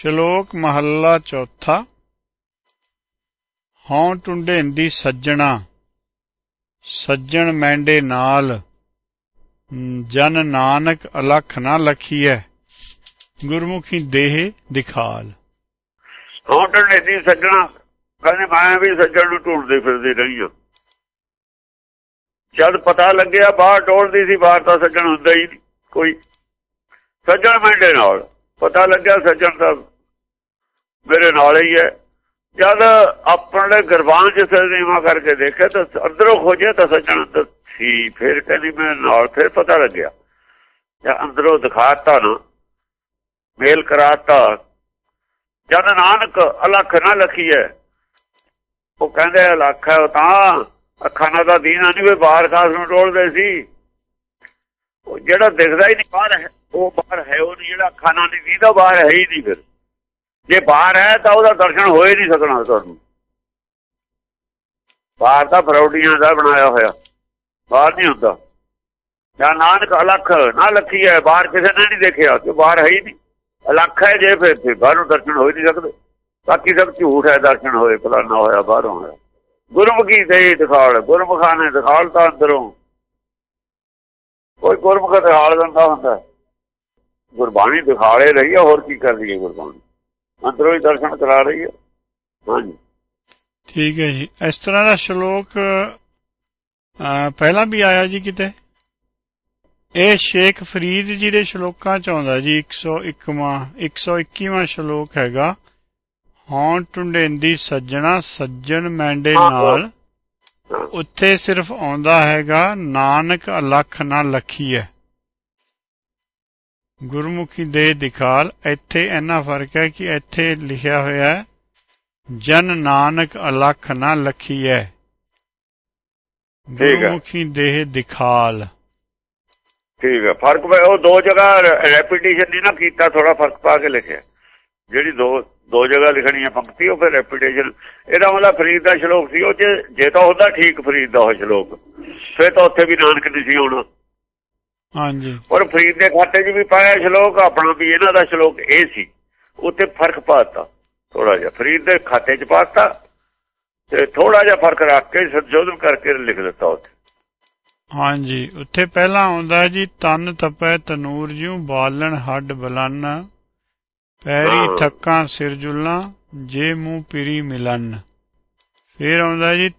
ਸ਼ਲੋਕ ਮਹੱਲਾ ਚੌਥਾ। ਹਉ ਟੁੰਡੇਂਦੀ ਸੱਜਣਾ, ਸੱਜਣ ਮੈਂਡੇ ਨਾਲ, ਜਨ ਨਾਨਕ ਅਲਖ ਨਾ ਲਖੀਐ, ਗੁਰਮੁਖੀ ਦੇਹ ਦਿਖਾਲ। ਹਉ ਟੁੰਡੇਂਦੀ ਸੱਜਣਾ, ਕਹਿੰਦੇ ਮੈਂ ਵੀ ਸੱਜਣ ਨੂੰ ਢੂੰਡਦੇ ਫਿਰਦੇ ਰਹੀ ਹਾਂ। ਜਦ ਪਤਾ ਲੱਗਿਆ ਬਾਹਰ ਟੋਲਦੀ ਸੀ, ਬਾਹਰ ਤਾਂ ਸੱਜਣ ਹੁੰਦਾ ਹੀ ਕੋਈ। ਸੱਜਣ ਮੈਂਡੇ ਨਾਲ, ਪਤਾ ਲੱਗਿਆ ਸੱਜਣ ਦਾ ਮੇਰੇ ਨਾਲ ਹੀ ਹੈ। ਜਦ ਆਪਣੇ ਗਰਬਾਨ ਚ ਸਰਨੀਮਾ ਕਰਕੇ ਦੇਖਿਆ ਤਾਂ ਅੰਦਰੋਂ ਖੋਜਿਆ ਤਾਂ ਸੱਜਣ ਸੀ। ਫਿਰ ਕਹਿੰਦੀ ਮੈਂ ਨਾਲ ਫਿਰ ਪਤਾ ਲੱਗਿਆ। ਜਾਂ ਅੰਦਰੋਂ ਦਿਖਾਤਾ ਨਾ, ਮੇਲ ਕਰਾਤਾ। ਜਦ ਨਾਨਕ ਅਲਖ ਨਾ ਲਖੀਏ ਉਹ ਕਹਿੰਦੇ ਅਲਖ ਹੈ, ਉਹ ਤਾਂ ਅੱਖਾਂ ਨਾਲ ਤਾਂ ਦੀਨਾ ਨਹੀਂ ਵੀ ਬਾਹਰ ਖਾਸ ਨੂੰ ਟੋਲਦੇ ਸੀ। ਉਹ ਜਿਹੜਾ ਦਿਖਦਾ ਹੀ ਨਹੀਂ ਬਾਹਰ ਹੈ, ਉਹ ਬਾਹਰ ਹੈ, ਉਹ ਜਿਹੜਾ ਅੱਖਾਂ ਨਾਲ ਨਹੀਂ ਦੀਦਾ ਬਾਹਰ ਹੈ ਹੀ ਨਹੀਂ ਫਿਰ। ਜੇ ਬਾਹਰ ਹੈ ਤਾਂ ਉਹਦਾ ਦਰਸ਼ਨ ਹੋਏ ਨਹੀਂ ਸਕਣਾ ਤੁਹਾਨੂੰ। ਬਾਹਰ ਤਾਂ ਫਰੌਡੀਆਂ ਦਾ ਬਣਾਇਆ ਹੋਇਆ। ਬਾਹਰ ਨਹੀਂ ਹੁੰਦਾ। ਜਾਂ ਨਾਨਕ, ਅਲਖ, ਨਾ ਲੱਖੀ ਹੈ। ਬਾਹਰ ਕਿਸੇ ਨੇ ਨਹੀਂ ਦੇਖਿਆ। ਕਿ ਬਾਹਰ ਹੈ ਹੀ ਨਹੀਂ। ਅਲਖ ਹੈ ਜੇ ਫਿਰ ਬਾਹਰੋਂ ਦਰਸ਼ਨ ਹੋ ਨਹੀਂ ਸਕਦੇ। ਬਾਕੀ ਸਭ ਝੂਠ ਹੈ, ਦਰਸ਼ਨ ਹੋਏ ਫਲਾਣਾ ਹੋਇਆ, ਬਾਹਰੋਂ ਹੋਇਆ। ਗੁਰਮੁਖੀ ਤੇ ਦਿਖਾਲ ਗੁਰਮੁਖਾਂ ਨੇ ਦਿਖਾਲ ਤਾਂ ਅੰਦਰੋਂ। ਕੋਈ ਗੁਰਮੁਖ ਦਿਖਾਲ ਦਿੰਦਾ ਹੁੰਦਾ। ਗੁਰਬਾਣੀ ਦਿਖਾਲੇ ਰਹੀ ਹੈ ਹੋਰ ਕੀ ਕਰ ਰਹੀ ਹੈ ਗੁਰਬਾਣੀ? ਅੰਦਰੋਂ ਹੀ ਦਰਸ਼ਨ ਕਰਾ ਰਹੀ ਹੈ ਹਾਂਜੀ। ਠੀਕ ਹੈ ਜੀ। ਇਸ ਤਰ੍ਹਾਂ ਦਾ ਸ਼ਲੋਕ ਪਹਿਲਾਂ ਵੀ ਆਇਆ ਜੀ ਕਿਤੇ? ਇਹ ਸ਼ੇਖ ਫਰੀਦ ਜੀ ਦੇ ਸ਼ਲੋਕਾਂ ਚ ਆਉਂਦਾ ਜੀ 101ਵਾਂ 121ਵਾਂ ਸ਼ਲੋਕ ਹੈਗਾ ਹੌਂ ਟੁੰਡੇਂਦੀ ਸੱਜਣਾ ਸੱਜਣ ਮੈਂਡੇ ਨਾਲ। ਉੱਥੇ ਸਿਰਫ ਆਉਂਦਾ ਹੈਗਾ ਨਾਨਕ ਅਲਖ ਨਾ ਲਖੀਐ। ਗੁਰਮੁਖੀ ਦੇ ਦਿਖਾਲ ਇੱਥੇ ਇੰਨਾ ਫ਼ਰਕ ਹੈ ਕਿ ਇੱਥੇ ਲਿਖਿਆ ਹੋਇਆ ਹੈ ਜਨ ਨਾਨਕ ਅਲਖ ਨਾ ਲਖੀਐ। ਗੁਰਮੁਖੀ ਦੇਹ ਦਿਖਾਲ। ਠੀਕ ਹੈ ਫ਼ਰਕ ਉਹ ਦੋ ਜਗ੍ਹਾ ਰੈਪੀਟੀਸ਼ਨ ਨਹੀਂ ਨਾ ਕੀਤਾ ਥੋੜਾ ਫ਼ਰਕ ਪਾ ਕੇ ਲਿਖਿਆ। ਜਿਹੜੀ ਦੋ ਦੋ ਜਗ੍ਹਾ ਲਿਖਣੀ ਹੈ ਪੰਕਤੀ ਉਹ ਫਿਰ ਰੈਪੀਟੇਸ਼ਨ ਇਹਦਾ ਮਤਲਬ ਫਰੀਦ ਦਾ ਸ਼ਲੋਕ ਸੀ ਉਹ ਜੇ ਤਾਂ ਉਹਦਾ ਠੀਕ ਫਰੀਦ ਦਾ ਉਹ ਸ਼ਲੋਕ। ਫਿਰ ਤਾਂ ਉੱਥੇ ਵੀ ਨਾਨਕ ਨਹੀਂ ਸੀ ਹੋਣਾ ਹਾਂਜੀ। ਔਰ ਫਰੀਦ ਦੇ ਖਾਤੇ 'ਚ ਵੀ ਪਾਇਆ ਸ਼ਲੋਕ ਆਪਣਾ ਵੀ ਇਹਨਾਂ ਦਾ ਸ਼ਲੋਕ ਇਹ ਸੀ। ਉੱਥੇ ਫ਼ਰਕ ਪਾਤਾ ਥੋੜਾ ਜਿਹਾ। ਫਰੀਦ ਦੇ ਖਾਤੇ 'ਚ ਪਾਤਾ ਤੇ ਥੋੜਾ ਜਿਹਾ ਫ਼ਰਕ ਰੱਖ ਕੇ ਸੰਸ਼ੋਧਨ ਕਰਕੇ ਲਿਖ ਦਿੱਤਾ ਉੱਥੇ। ਹਾਂਜੀ ਉੱਥੇ ਪਹਿਲਾਂ ਆਉਂਦਾ ਜੀ ਤਨ ਤਪੈ ਤਨੂਰ ਜਿਉ ਬਾਲਣ ਹੱਡ ਬਲਨ ਪੈਰੀ ਥੱਕਾਂ ਸਿਰ ਜੁਲਾਂ ਜੇ ਮੂੰਹ ਪੀਰੀ ਮਿਲਨ। ਫਿਰ ਆਉਂਦਾ ਜੀ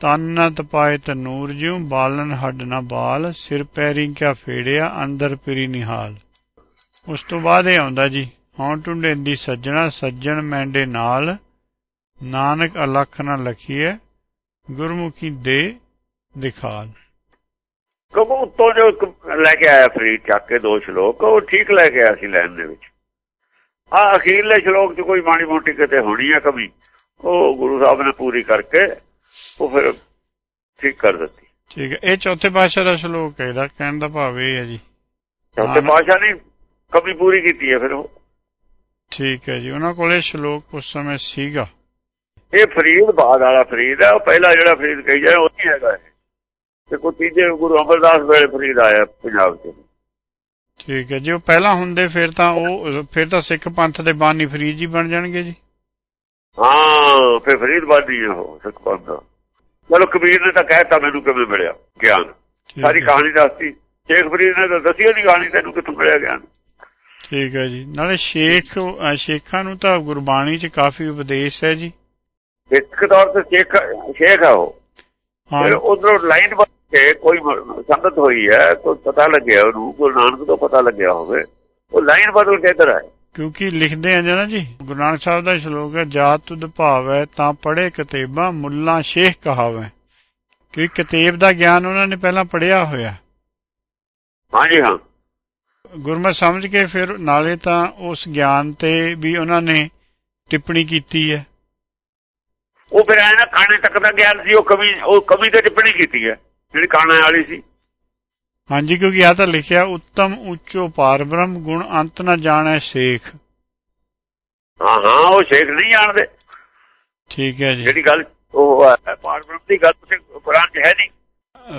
ਤਨ ਨ ਤਪਾਏ ਤਨੂਰ ਜਿਉ ਬਾਲਨ ਹੱਡ ਨਾ ਬਾਲ, ਸਿਰ ਪੈਰੀ ਕਿਆ ਫੇੜਿਆ, ਅੰਦਰ ਪੀਰੀ ਨਿਹਾਲ। ਉਸ ਤੋਂ ਬਾਅਦ ਇਹ ਆਉਂਦਾ ਜੀ ਹੌਂ ਟੁੰਡੇਂਦੀ ਸੱਜਣਾ, ਸੱਜਣ ਮੈਂਡੇ ਨਾਲ, ਨਾਨਕ ਅਲਖ ਨਾ ਲਖੀਏ ਗੁਰਮੁਖੀ ਦੇ ਦਿਖਾਲ। ਕਬੂ ਉੱਤੋਂ ਜੋ ਲੈ ਕੇ ਆਇਆ ਫਰੀਦ, ਚੱਕ ਕੇ ਦੋ ਸ਼ਲੋਕ, ਉਹ ਠੀਕ ਲੈ ਕੇ ਆਇਆ ਸੀ ਲੈਣ ਦੇ ਵਿੱਚ। ਆ ਅਖੀਰਲੇ ਸ਼ਲੋਕ 'ਚ ਕੋਈ ਮਾੜੀ ਮੋਟੀ ਕਿਤੇ ਹੋਣੀ ਆ ਕਮੀ, ਉਹ ਗੁਰੂ ਸਾਹਿਬ ਨੇ ਪੂਰੀ ਕਰਕੇ ਉਹ ਫਿਰ ਠੀਕ ਕਰ ਦਿੱਤੀ। ਠੀਕ ਹੈ ਇਹ ਚੌਥੇ ਪਾਸ਼ਾ ਦਾ ਸ਼ਲੋਕ ਹੈ ਇਹਦਾ ਕਹਿਣ ਦਾ ਭਾਵ ਇਹ ਹੈ ਜੀ। ਚੌਥੇ ਪਾਸ਼ਾ ਨੇ। ਕਮੀ ਪੂਰੀ ਕੀਤੀ ਹੈ ਫਿਰ ਉਹ। ਠੀਕ ਹੈ ਜੀ ਉਹਨਾਂ ਕੋਲੇ ਸ਼ਲੋਕ ਉਸ ਸਮੇਂ ਸੀਗਾ। ਇਹ ਫਰੀਦ ਬਾਦ ਵਾਲਾ ਫਰੀਦ ਹੈ ਉਹ ਪਹਿਲਾ ਜਿਹੜਾ ਫਰੀਦ ਕਹੀ ਜਾਏ ਉਹ ਨਹੀਂ ਹੈਗਾ ਤੇ ਕੋਈ ਤੀਜੇ ਗੁਰੂ ਅਮਰਦਾਸ ਵੇਲੇ ਫਰੀਦ ਆਇਆ ਪੰਜਾਬ 'ਚ। ਠੀਕ ਹੈ ਜੀ ਉਹ ਪਹਿਲਾਂ ਹੁੰਦੇ ਫਿਰ ਤਾਂ ਉਹ ਫਿਰ ਤਾਂ ਸਿੱਖ ਪੰਥ ਦੇ ਬਾਨੀ ਫਰੀਦ ਜੀ ਬਣ ਜਾਣਗੇ ਜੀ। ਹਾਂ ਫਿਰ ਫਰੀਦ ਬਾਦੀ ਉਹ ਸਿੱਖ ਪੰਥ ਦਾ। ਚਲੋ ਕਬੀਰ ਨੇ ਤਾਂ ਕਹਿਤਾ ਮੈਨੂੰ ਕਿਵੇਂ ਮਿਲਿਆ? ਗਿਆਨ। ਸਾਰੀ ਕਹਾਣੀ ਦੱਸਤੀ। ਸ਼ੇਖ ਫਰੀਦ ਨੇ ਤਾਂ ਦੱਸੀ ਉਹਦੀ ਕਹਾਣੀ ਤੈਨੂੰ ਕਿੱਥੋਂ ਮਿਲਿਆ ਗਿਆਨ? ਠੀਕ ਹੈ ਜੀ। ਨਾਲੇ ਸ਼ੇਖ ਸ਼ੇਖਾਂ ਨੂੰ ਤਾਂ ਗੁਰਬਾਣੀ 'ਚ ਕਾਫੀ ਉਪਦੇਸ਼ ਹੈ ਜੀ। ਇੱਕ ਤੌਰ ਤੇ ਸ਼ੇਖ ਸ਼ੇਖ ਆ ਉਹ। ਫਿਰ ਉਧਰੋਂ ਲਾਈਨ ਬਣ ਕੇ ਕੋਈ ਸੰਗਤ ਹੋਈ ਹੈ ਕੋਈ ਪਤਾ ਲੱਗਿਆ ਉਹਨੂੰ ਗੁਰੂ ਨਾਨਕ ਤੋਂ ਪਤਾ ਲੱਗਿਆ ਹੋਵੇ। ਉਹ ਲਾਈਨ ਬਦਲ ਕੇ ਇਧਰ ਆਏ। ਕਿਉਂਕਿ ਲਿਖਦੇ ਆ ਜਨਾ ਜੀ ਗੁਰੂ ਨਾਨਕ ਸਾਹਿਬ ਦਾ ਸ਼ਲੋਕ ਹੈ ਜਾਤ ਤੁਧ ਭਾਵੈ ਤਾਂ ਪੜ੍ਹੇ ਕਿਤਾਬਾਂ ਮੁੱਲਾ ਸ਼ੇਖ ਕਹਾਵੇ। ਕਿ ਕਿਤਾਬ ਦਾ ਗਿਆਨ ਉਹਨਾਂ ਨੇ ਪਹਿਲਾਂ ਪੜ੍ਹਿਆ ਹੋਇਆ। ਹਾਂਜੀ ਹਾਂ। ਗੁਰਮਤ ਸਮਝ ਕੇ ਫਿਰ ਨਾਲੇ ਤਾਂ ਉਸ ਗਿਆਨ ਤੇ ਵੀ ਉਹਨਾਂ ਨੇ ਟਿੱਪਣੀ ਕੀਤੀ ਹੈ। ਉਹ ਫਿਰ ਐ ਨਾ ਕਾਣੇ ਤੱਕ ਦਾ ਗਿਆਨ ਸੀ ਉਹ ਕਵੀ ਉਹ ਕਵੀ ਤੇ ਟਿੱਪਣੀ ਕੀਤੀ ਹੈ ਜਿਹੜੀ ਕਾਣੇ ਵਾਲੀ ਸੀ। ਹਾਂਜੀ ਕਿਉਂਕਿ ਆ ਤਾਂ ਲਿਖਿਆ ਉੱਤਮ ਉੱਚੋ ਪਾਰ ਬ੍ਰਹਮ ਗੁਣ ਅੰਤ ਨਾ ਜਾਣੈ ਸ਼ੇਖ। ਹਾਂ ਹਾਂ ਉਹ ਸ਼ੇਖ ਨਹੀਂ ਜਾਣਦੇ। ਠੀਕ ਹੈ ਜੀ। ਜਿਹੜੀ ਗੱਲ ਉਹ ਹੈ ਪਾਰ ਬ੍ਰਹਮ ਦੀ ਗੱਲ ਤੇ ਕੁਰਾਨ 'ਚ ਹੈ ਨਹੀਂ।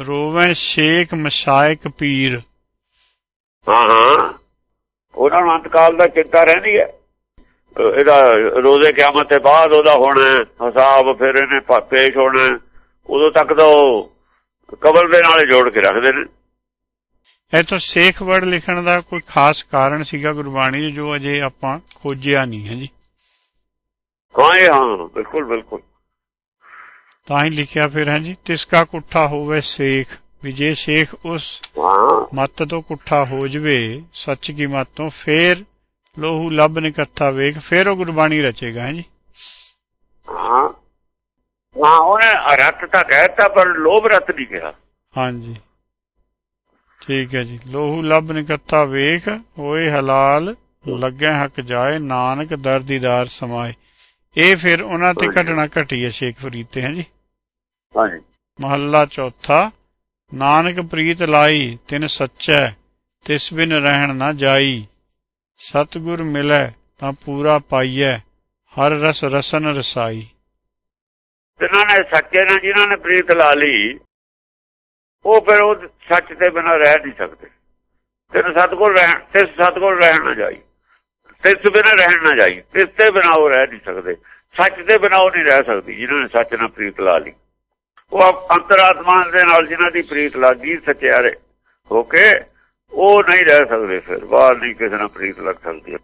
ਰੋਵੇਂ ਸ਼ੇਖ ਮਸ਼ਾਇਕ ਪੀਰ। ਹਾਂ ਹਾਂ। ਉਹਨਾਂ ਨੂੰ ਅੰਤਕਾਲ ਦਾ ਚਿੰਤਾ ਰਹਿੰਦੀ ਹੈ। ਇਹਦਾ ਰੋਜ਼ੇ ਕਿਆਮਤ ਤੇ ਬਾਅਦ ਉਹਦਾ ਹੋਣਾ ਹਿਸਾਬ ਫਿਰ ਇਹਨੇ ਪੇਸ਼ ਹੋਣਾ। ਉਦੋਂ ਤੱਕ ਤਾਂ ਉਹ ਕਬਰ ਦੇ ਨਾਲ ਜੋੜ ਕੇ ਰੱਖਦੇ ਨੇ। ਇਹ ਤਾਂ ਸੇਖ ਵਰਡ ਲਿਖਣ ਦਾ ਕੋਈ ਖਾਸ ਕਾਰਨ ਸੀਗਾ ਗੁਰਬਾਣੀ ਜੋ ਅਜੇ ਆਪਾਂ ਖੋਜਿਆ ਨਹੀਂ ਹੈ ਜੀ। ਹਾਂ ਹਾਂ ਬਿਲਕੁਲ ਬਿਲਕੁਲ। ਤਾਂ ਹੀ ਲਿਖਿਆ ਫਿਰ ਹੈ ਜੀ ਤਿਸਕਾ ਕੁੱਠਾ ਹੋਵੇ ਸੇਖ ਵੀ ਜੇ ਸ਼ੇਖ ਉਸ ਮੱਤ ਤੋਂ ਕੁੱਠਾ ਹੋ ਜਵੇ ਸੱਚ ਕੀ ਮੱਤ ਤੋਂ ਫੇਰ ਲੋਹੂ ਲੱਭ ਨਿਕੱਥਾ ਵੇਖ ਫੇਰ ਉਹ ਗੁਰਬਾਣੀ ਰਚੇਗਾ ਹੈ ਜੀ। ਹਾਂ। ਹਾਂ ਉਹਨੇ ਰੱਤ ਤਾਂ ਕਹਿਤਾ ਪਰ ਲੋਭ ਰੱਤ ਨਹੀਂ ਕਿਹਾ ਹਾਂਜੀ। ਠੀਕ ਹੈ ਜੀ। ਲੋਹੂ ਲੱਭ ਨਿਕੱਥਾ ਵੇਖ ਹੋਏ ਹਲਾਲ ਲੱਗੈ ਹੱਕ ਜਾਏ ਨਾਨਕ ਦਰਦੀਦਾਰ ਸਮਾਏ। ਇਹ ਫਿਰ ਉਹਨਾਂ ਤੇ। ਘਟਨਾ ਘਟੀ ਹੈ ਸ਼ੇਖ ਫਰੀਦ ਤੇ ਹੈ ਜੀ? ਹਾਂਜੀ। ਮਹੱਲਾ ਚੌਥਾ ਨਾਨਕ ਪ੍ਰੀਤ ਲਾਈ ਤਿਨ ਸੱਚੈ ਤਿਸ ਬਿਨ ਰਹਿਣ ਨਾ ਜਾਈ। ਸਤਿਗੁਰ ਮਿਲੈ ਤਾਂ ਪੂਰਾ ਪਾਈਐ ਹਰ ਰਸ ਰਸਨ ਰਸਾਈ। ਜਿਨ੍ਹਾਂ ਨੇ ਸੱਚੇ ਨਾਲ ਜਿਨ੍ਹਾਂ ਨੇ ਪ੍ਰੀਤ ਲਾ ਲਈ ਉਹ ਫਿਰ ਉਹ ਸੱਚ ਦੇ ਬਿਨਾਂ ਰਹਿ ਨਹੀਂ ਸਕਦੇ। ਤੇ ਸਤਗੁਰ ਰਹਿਣ ਤੇ ਸਤਗੁਰ ਰਹਿਣ ਨਾ ਜਾਈ। ਤਿਸ ਬਿਨਾਂ ਰਹਿਣ ਨਾ ਜਾਈ। ਤਿਸ ਤੇ ਬਿਨਾਂ ਉਹ ਰਹਿ ਨਹੀਂ ਸਕਦੇ। ਸੱਚ ਦੇ ਬਿਨਾਂ ਉਹ ਨਹੀਂ ਰਹਿ ਸਕਦੀ, ਜਿਨ੍ਹਾਂ ਨੇ ਸੱਚ ਨਾਲ ਪ੍ਰੀਤ ਲਾ ਲਈ। ਉਹ ਅੰਤਰਾਤਮਾ ਦੇ ਨਾਲ ਜਿਨ੍ਹਾਂ ਦੀ ਪ੍ਰੀਤ ਲੱਗੀ, ਸੱਚਿਆਰੇ ਹੋ ਕੇ ਉਹ ਨਹੀਂ ਰਹਿ ਸਕਦੇ ਫਿਰ। ਬਾਹਰ ਨਹੀਂ ਕਿਸੇ ਨਾਲ ਪ੍ਰੀਤ ਲੱਗ ਸਕਦੀ।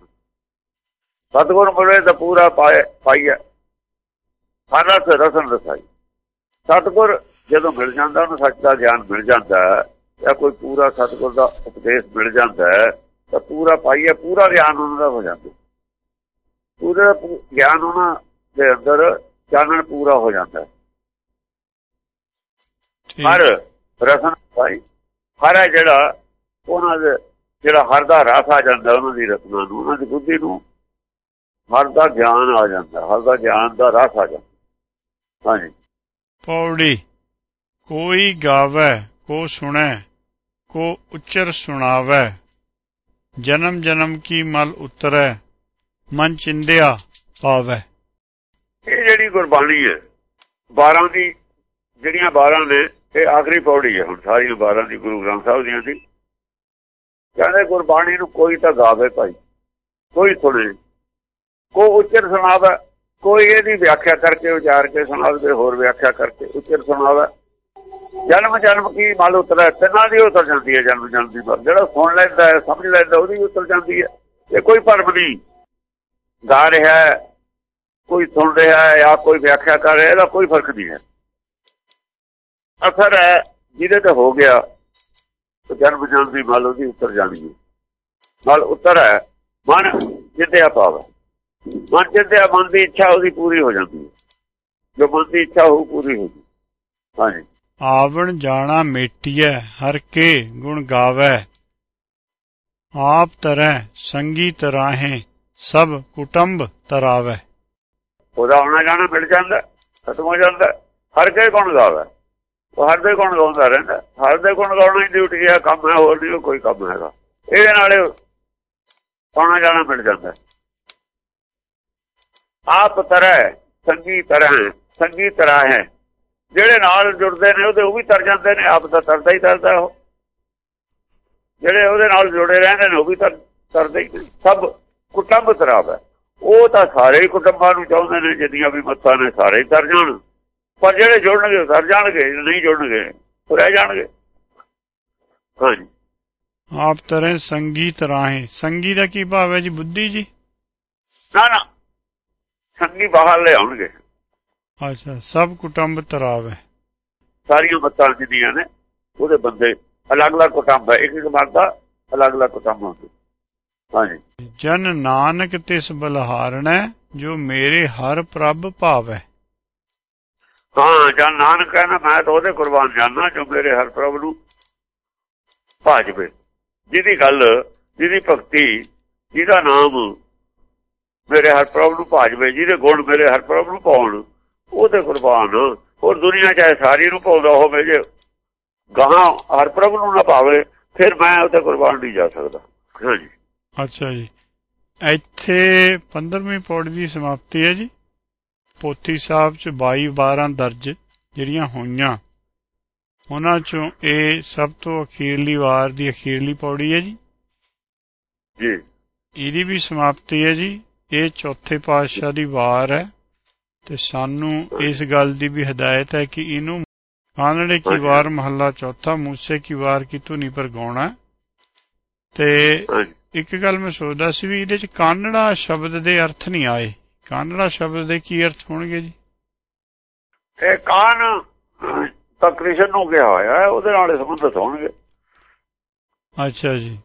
ਸਤਗੁਰ ਮਿਲੇ ਤਾਂ ਪੂਰਾ ਪਾਏ ਪਾਈਆ ਸਾਰਾ ਤੇ ਰਸਨ ਰਸਾਈ। ਸਤਗੁਰ ਜਦੋਂ ਮਿਲ ਜਾਂਦਾ ਉਹਨੂੰ ਸੱਚ ਦਾ ਗਿਆਨ ਮਿਲ ਜਾਂਦਾ ਜਾਂ ਕੋਈ ਪੂਰਾ ਸਤਗੁਰ ਦਾ ਉਪਦੇਸ਼ ਮਿਲ ਜਾਂਦਾ ਤਾਂ ਪੂਰਾ ਪਾਈਏ ਪੂਰਾ ਗਿਆਨ ਉਹਨਾਂ ਦਾ ਹੋ ਜਾਂਦਾ। ਪੂਰਾ ਗਿਆਨ ਉਹਨਾਂ ਦੇ ਅੰਦਰ ਚਾਨਣ ਪੂਰਾ ਹੋ ਜਾਂਦਾ ਹਰ ਰਸਨ ਭਾਈ ਹਰ ਹੈ ਜਿਹੜਾ ਉਹਨਾਂ ਦੇ ਜਿਹੜਾ ਹਰ ਦਾ ਰਸ ਆ ਜਾਂਦਾ ਉਹਨਾਂ ਦੀ ਰਸਨਾ ਨੂੰ ਉਹਨਾਂ ਦੀ ਬੁੱਧੀ ਨੂੰ ਹਰ ਦਾ ਗਿਆਨ ਆ ਜਾਂਦਾ ਹਰ ਦਾ ਗਿਆਨ ਦਾ ਰਸ ਆ ਜਾਂਦਾ। ਹਾਂਜੀ। ਪੌੜੀ। ਕੋਈ ਗਾਵੇ, ਕੋ ਸੁਣੈ, ਕੋ ਉਚਰ ਸੁਣਾਵੇ। ਜਨਮ ਜਨਮ ਕੀ ਮਲ ਉਤਰੈ, ਮਨ ਚਿੰਦਿਆ ਪਾਵੇ। ਇਹ ਜਿਹੜੀ ਗੁਰਬਾਣੀ ਹੈ 12 ਦੀ, ਜਿਹੜੀਆਂ 12 ਨੇ, ਇਹ ਆਖਰੀ ਪੌੜੀ ਹੈ ਹੁਣ, ਸਾਰੀਆਂ 12 ਦੀ ਗੁਰੂ ਗ੍ਰੰਥ ਸਾਹਿਬ ਦੀਆਂ ਸੀ ਕਹਿੰਦੇ ਗੁਰਬਾਣੀ ਨੂੰ ਕੋਈ ਤਾਂ ਗਾਵੇ ਭਾਈ, ਕੋਈ ਸੁਣੇ, ਕੋ ਉਚਰ ਸੁਣਾਵੇ, ਕੋਈ ਇਹਦੀ ਵਿਆਖਿਆ ਕਰਕੇ ਵਿਚਾਰ ਕੇ ਸੁਣਾਵੇ ਹੋਰ ਵਿਆਖਿਆ ਕਰਕੇ ਉਚਰ ਸੁਣਾਵੇ। ਜਨਮ ਜਨਮ ਕੀ ਮਲ ਉਤਰੈ ਤਿੰਨਾਂ ਦੀ ਉਤਰ ਜਾਂਦੀ ਹੈ ਜਨਮ ਜਨਮ ਦੀ ਮਲ। ਜਿਹੜਾ ਸੁਣ ਲੈਂਦਾ ਹੈ, ਸਮਝ ਲੈਂਦਾ, ਉਹਦੀ ਉਤਰ ਜਾਂਦੀ ਹੈ। ਇਹ ਕੋਈ ਭਰਮ ਨਹੀਂ। ਗਾ ਰਿਹਾ ਕੋਈ ਸੁਣ ਰਿਹਾ ਹੈ ਜਾਂ ਕੋਈ ਵਿਆਖਿਆ ਕਰ ਰਿਹਾ, ਇਹਦਾ ਕੋਈ ਫ਼ਰਕ ਨਹੀਂ ਹੈ। ਅਸਰ ਹੈ, ਜਿਹਦੇ ਤੇ ਹੋ ਗਿਆ ਜਨਮ ਜਨਮ ਦੀ ਮਲ ਉਹਦੀ ਉਤਰ ਜਾਣੀ ਹੈ। ਮਲ ਉਤਰ ਹੈ, ਮਨ ਜਿੱਦਿਆ ਪਾਵਾ ਮਨ ਜਿੱਦਿਆ ਮਨ ਦੀ ਇੱਛਾ ਉਹਦੀ ਪੂਰੀ ਹੋ ਜਾਂਦੀ ਹੈ। ਜੋ ਮਨ ਦੀ ਇੱਛਾ ਹੋ ਪੂਰੀ ਹੋ ਗਈ ਹਾਂਜੀ। ਆਵਣ ਜਾਣਾ ਮੇਟੀਐ, ਹਰ ਕੇ ਗੁਣ ਗਾਵੇ। ਆਪ ਤਰੈ, ਸੰਗੀ ਤਰਾਹੇ, ਸਭ ਕੁਟੰਬ ਤਰਾਵੇ। ਉਹਦਾ ਆਉਣਾ ਜਾਣਾ ਮਿਲ ਜਾਂਦਾ, ਖਤਮ ਹੋ ਜਾਂਦਾ, ਹਰ ਕੇ ਗੁਣ ਗਾਵੇ। ਉਹ ਹਰ ਦੇ ਗੁਣ ਗਾਉਂਦਾ ਰਹਿੰਦਾ, ਹਰ ਦੇ ਗੁਣ ਗਾਉਣਾ ਹੀ ਡਿਊਟੀ ਹੈ ਕੰਮ ਹੈ, ਹੋਰ ਨਹੀਂ ਕੋਈ ਕੰਮ ਹੈਗਾ। ਇਹਦੇ ਨਾਲ ਆਉਣਾ ਜਾਣਾ ਮਿਲ ਜਾਂਦਾ। ਆਪ ਤਰੈ, ਸੰਗੀ ਤਰ੍ਹਾਂ ਸੰਗੀ ਤਰ੍ਹਾਂ ਹੈ ਜਿਹੜੇ ਨਾਲ ਜੁੜਦੇ ਨੇ ਉਹਦੇ ਉਹ ਵੀ ਤਰ ਜਾਂਦੇ ਨੇ ਆਪ ਤਾਂ ਤਰਦਾ ਹੀ ਤਰਦਾ ਉਹ। ਜਿਹੜੇ ਉਹਦੇ ਨਾਲ ਜੁੜੇ ਰਹਿੰਦੇ ਨੇ ਉਹ ਵੀ ਤਰ ਤਰਦੇ ਹੀ। ਸਭ ਕੁਟੰਬ ਤਰਾਬ ਹੈ। ਉਹ ਤਾਂ ਸਾਰੇ ਹੀ ਕੁਟੰਬਾਂ ਨੂੰ ਚਾਹੁੰਦੇ ਨੇ ਜਿੰਨੀਆਂ ਵੀ ਮੱਤਾਂ ਨੇ ਸਾਰੇ ਹੀ ਤਰ ਜਾਣ। ਪਰ ਜਿਹੜੇ ਜੁੜਨਗੇ ਤਰ ਜਾਣਗੇ ਨਹੀਂ ਜੁੜਨਗੇ ਉਹ ਰਹਿ ਜਾਣਗੇ। ਹਾਂਜੀ। ਆਪ ਤਰੈ ਸੰਗੀ ਤਰਾਹੇ ਸੰਗੀ ਦਾ ਕੀ ਭਾਵ ਹੈ ਜੀ ਬੁੱਧੀ ਜੀ? ਨਾ ਨਾ। ਸੰਗੀ ਬਾਹਰ ਲੈ ਆਉਣਗੇ ਅੱਛਾ ਸਭ ਕੁਟੰਬ ਤਰਾਵੇ। ਸਾਰੀਆਂ ਮੱਤਾਂ ਜਿੰਨੀਆਂ ਨੇ ਉਹਦੇ ਬੰਦੇ ਅਲੱਗ-ਅਲੱਗ ਕੁਟੰਬ ਹੈ ਇੱਕ ਇੱਕ ਮਤ ਦਾ ਅਲੱਗ-ਅਲੱਗ ਕੁਟੰਬ ਹੁੰਦੇ। ਹਾਂਜੀ। ਜਨ ਨਾਨਕ ਤਿਸ ਬਲਹਾਰਣੈ ਜੋ ਮੇਰੇ ਹਰ ਪ੍ਰਭ ਭਾਵੈ। ਹਾਂ ਜਾਂ ਨਾਨਕ ਕਹਿੰਦਾ ਮੈਂ ਤਾਂ ਉਹਦੇ ਕੁਰਬਾਨ ਜਾਨਾ ਜੋ ਮੇਰੇ ਹਰ ਪ੍ਰਭ ਨੂੰ ਭਾਜਵੇ। ਜਿਹਦੀ ਗੱਲ ਜਿਹਦੀ ਭਗਤੀ ਜਿਹਦਾ ਨਾਮ ਮੇਰੇ ਹਰ ਪ੍ਰਭ ਨੂੰ ਭਾਜਵੇ ਜਿਹਦੇ ਗੁਣ ਮੇਰੇ ਹਰ ਪ੍ਰਭ ਨੂੰ ਪਾਉਣ। ਉਹਦੇ ਕੁਰਬਾਨ ਹੋਰ ਦੁਨੀਆ ਚਾਹੇ ਸਾਰੀ ਨੂੰ ਪਾਉਂਦਾ ਹੋਵੇ ਜੇ ਗਾਹਾਂ ਹਰ ਪ੍ਰਭ ਨੂੰ ਨਾ ਪਾਵੇ ਫਿਰ ਮੈਂ ਉਹਦੇ ਕੁਰਬਾਨ ਨਹੀਂ ਜਾ ਸਕਦਾ। ਹਾਂਜੀ। ਅੱਛਾ ਜੀ। ਇੱਥੇ 15ਵੀਂ ਪੌੜੀ ਦੀ ਸਮਾਪਤੀ ਹੈ ਜੀ। ਪੋਥੀ ਸਾਹਿਬ ਚ 22 12 ਦਰਜ ਜਿਹੜੀਆਂ ਹੋਈਆਂ। ਉਹਨਾਂ ਚੋਂ ਇਹ ਸਭ ਤੋਂ ਅਖੀਰਲੀ ਵਾਰ ਦੀ ਅਖੀਰਲੀ ਪੌੜੀ ਹੈ ਜੀ। ਜੀ। ਇਹਦੀ ਵੀ ਸਮਾਪਤੀ ਹੈ ਜੀ। ਇਹ ਚੌਥੇ ਪਾਤਸ਼ਾਹ ਦੀ ਵਾਰ ਹੈ। ਤੇ ਸਾਨੂੰ ਇਸ ਗੱਲ ਦੀ ਵੀ ਹਦਾਇਤ ਹੈ ਕਿ ਇਹਨੂੰ ਕਾਨੜੇ ਕੀ। ਵਾਰ ਮਹੱਲਾ ਚੌਥਾ ਮੂਸੇ ਕੀ ਵਾਰ ਕੀ ਧੁਨੀ ਪਰ ਗਾਉਣਾ। ਤੇ ਇੱਕ ਗੱਲ ਮੈਂ ਸੋਚਦਾ ਸੀ ਵੀ ਇਹਦੇ ਚ ਕਾਨੜਾ ਸ਼ਬਦ ਦੇ ਅਰਥ ਨਹੀਂ ਆਏ। ਕਾਨੜਾ ਸ਼ਬਦ ਦੇ ਕੀ ਅਰਥ ਹੋਣਗੇ ਜੀ? ਇਹ ਕਾਨ ਤਾਂ ਕ੍ਰਿਸ਼ਨ ਨੂੰ ਕਿਹਾ ਹੋਇਆ ਉਹਦੇ ਨਾਲ ਸੰਬੰਧਿਤ ਹੋਣਗੇ। ਅੱਛਾ ਜੀ।